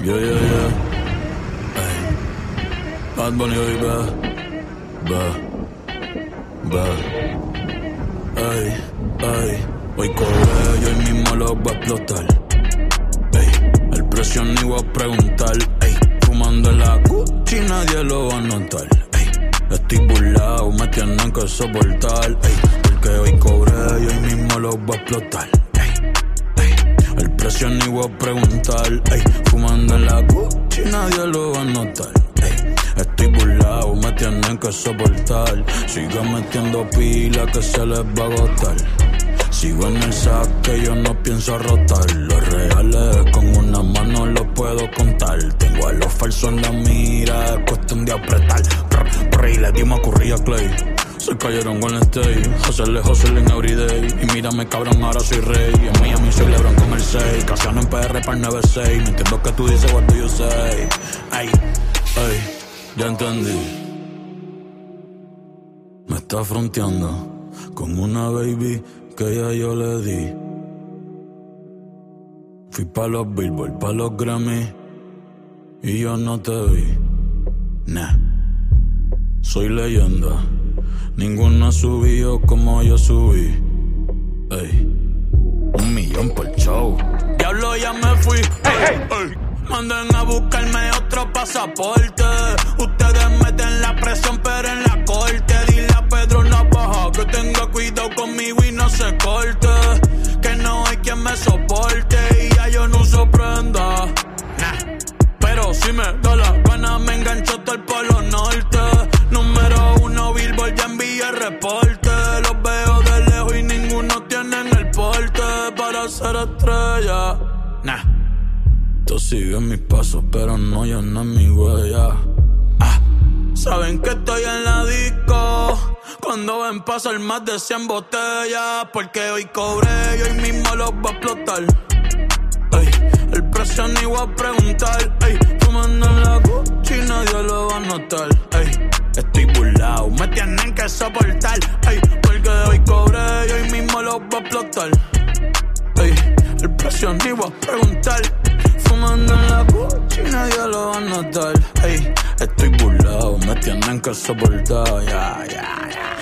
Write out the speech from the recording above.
Yeah, yeah, yeah. Ey. Bad Bunny hoy va, va, va. Ey, ey. Hoy cobré y hoy mismo lo voy a explotar. Ey, el precio ni voy a preguntar. Ey, fumando en la Gucci nadie lo va a notar. Ey, estoy burlado, me tienen que soportar. Ey, porque hoy cobré y hoy mismo lo voy a explotar. Precio ni voy a preguntar. Ey, fumando en la Gucci nadie lo va a notar. Ey, estoy burlado, me tienen que soportar. Sigo metiendo pila que se les va a agotar. Sigo en el saque, yo no pienso rotar. Los reales con una mano los puedo contar. Tengo a los falsos en la mira, es cuestión de apretar. Prr, prr, y le dimos a Clay. Se cayeron con el stay, hacerle hustle en everyday. Y mírame cabrón, ahora soy rey. En Miami soy Lebron con el 6. Casiano en PR para el 9-6. Me entiendo que tú dices what do you say. Ay, ay, ya entendí. Me está fronteando con una baby que ya yo le di. Fui pa' los Billboard, pa' los Grammy y yo no te vi. Nah, soy leyenda. Ninguno ha subido como yo subí. Ey, un millón por show. Ya me fui. Ey, ey. Manden a buscarme otro pasaporte. Ustedes meten la presión, pero en la corte. Dile a Pedro Navaja que tenga cuidado conmigo y no se corte. Que no hay quien me soporte y ya yo no uso prenda. Nah. Pero si me da la gana, me engancho todo el polo norte. Número uno, Billboard, ya envié reporte. Los veo de lejos y ninguno tiene el porte para ser estrella. Nah. Tú sigues mis pasos, pero no llenas mi huella. Ah, saben que estoy en la disco. Cuando ven pasar más de 100 botellas. Porque hoy cobré y hoy mismo los voy a explotar. Ey, el precio ni voy a preguntar. Ey, fumando en la Gucci nadie lo va a notar. Ey, estoy burlado, me tienen que soportar. Ey, porque hoy cobré y hoy mismo los voy a explotar. Precio ni voy a preguntar. Fumando en la Gucci nadie lo va a notar. Ey, estoy burlado, me tienen que soportar. Ya, ya,